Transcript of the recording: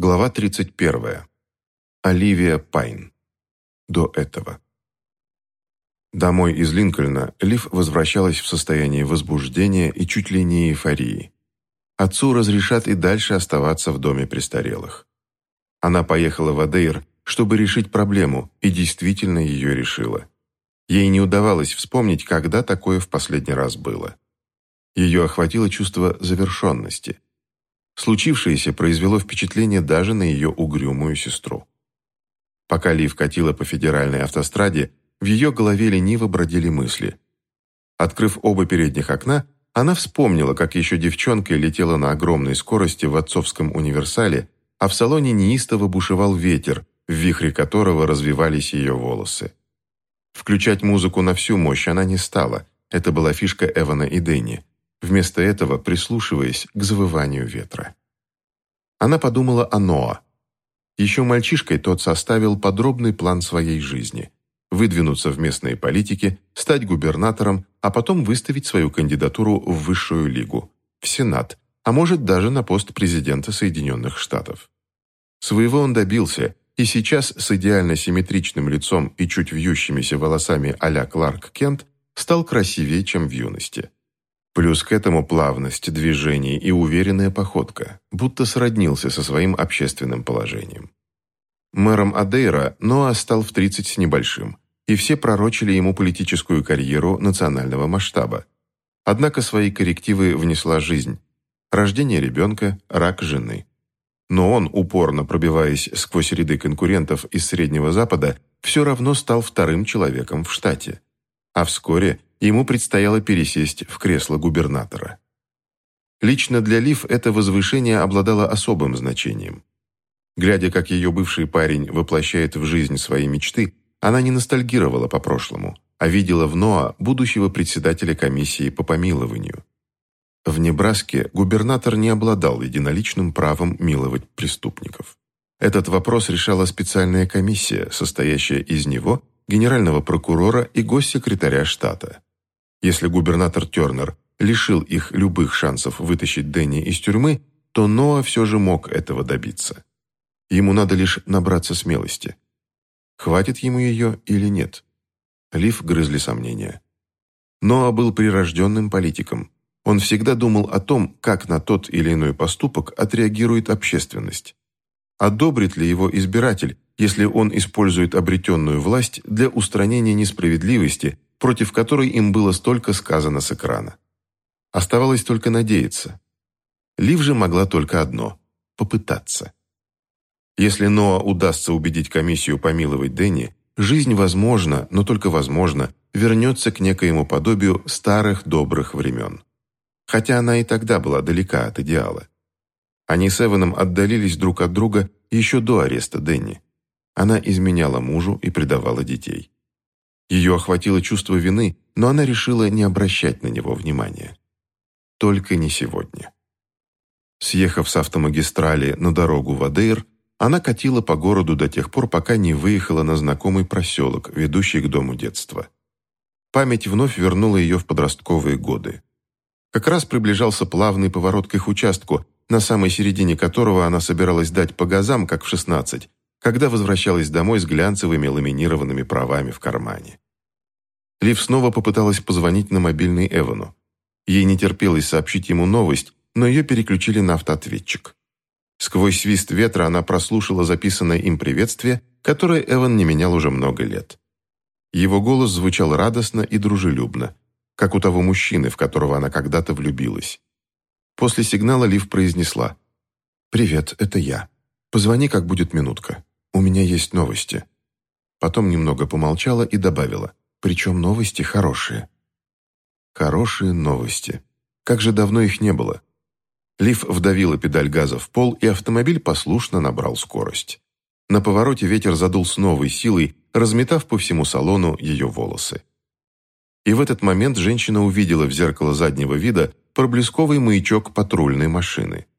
Глава 31. Оливия Пайн. До этого. Домой из Линкольна Лив возвращалась в состоянии возбуждения и чуть ли не эйфории. Отцу разрешат и дальше оставаться в доме престарелых. Она поехала в Адейр, чтобы решить проблему, и действительно ее решила. Ей не удавалось вспомнить, когда такое в последний раз было. Ее охватило чувство завершенности – Случившееся произвело впечатление даже на ее угрюмую сестру. Пока Лив катила по федеральной автостраде, в ее голове лениво бродили мысли. Открыв оба передних окна, она вспомнила, как еще девчонкой летела на огромной скорости в отцовском универсале, а в салоне неистово бушевал ветер, в вихре которого развивались ее волосы. Включать музыку на всю мощь она не стала, это была фишка Эвана и Дэнни вместо этого прислушиваясь к завыванию ветра. Она подумала о Ноа. Еще мальчишкой тот составил подробный план своей жизни – выдвинуться в местные политики, стать губернатором, а потом выставить свою кандидатуру в высшую лигу, в Сенат, а может даже на пост президента Соединенных Штатов. Своего он добился, и сейчас с идеально симметричным лицом и чуть вьющимися волосами а-ля Кларк Кент стал красивее, чем в юности – Плюс к этому плавность движений и уверенная походка, будто сроднился со своим общественным положением. Мэром Адейра Ноа стал в 30 с небольшим, и все пророчили ему политическую карьеру национального масштаба. Однако свои коррективы внесла жизнь. Рождение ребенка, рак жены. Но он, упорно пробиваясь сквозь ряды конкурентов из Среднего Запада, все равно стал вторым человеком в штате. А вскоре ему предстояло пересесть в кресло губернатора. Лично для Лив это возвышение обладало особым значением. Глядя, как ее бывший парень воплощает в жизнь свои мечты, она не ностальгировала по прошлому, а видела в Ноа будущего председателя комиссии по помилованию. В Небраске губернатор не обладал единоличным правом миловать преступников. Этот вопрос решала специальная комиссия, состоящая из него, генерального прокурора и госсекретаря штата. Если губернатор Тернер лишил их любых шансов вытащить Дэнни из тюрьмы, то Ноа все же мог этого добиться. Ему надо лишь набраться смелости. Хватит ему ее или нет? Лив грызли сомнения. Ноа был прирожденным политиком. Он всегда думал о том, как на тот или иной поступок отреагирует общественность. Одобрит ли его избиратель, если он использует обретенную власть для устранения несправедливости против которой им было столько сказано с экрана. Оставалось только надеяться. Лив же могла только одно – попытаться. Если Ноа удастся убедить комиссию помиловать Дэнни, жизнь, возможно, но только возможно, вернется к некоему подобию старых добрых времен. Хотя она и тогда была далека от идеала. Они с Эваном отдалились друг от друга еще до ареста Дэнни. Она изменяла мужу и предавала детей. Ее охватило чувство вины, но она решила не обращать на него внимания. Только не сегодня. Съехав с автомагистрали на дорогу в Адейр, она катила по городу до тех пор, пока не выехала на знакомый проселок, ведущий к дому детства. Память вновь вернула ее в подростковые годы. Как раз приближался плавный поворот к их участку, на самой середине которого она собиралась дать по газам, как в 16, когда возвращалась домой с глянцевыми ламинированными правами в кармане. Лив снова попыталась позвонить на мобильный Эвану. Ей не терпелось сообщить ему новость, но ее переключили на автоответчик. Сквозь свист ветра она прослушала записанное им приветствие, которое Эван не менял уже много лет. Его голос звучал радостно и дружелюбно, как у того мужчины, в которого она когда-то влюбилась. После сигнала Лив произнесла «Привет, это я. Позвони, как будет минутка». У меня есть новости». Потом немного помолчала и добавила. «Причем новости хорошие». Хорошие новости. Как же давно их не было. Лив вдавила педаль газа в пол, и автомобиль послушно набрал скорость. На повороте ветер задул с новой силой, разметав по всему салону ее волосы. И в этот момент женщина увидела в зеркало заднего вида проблесковый маячок патрульной машины –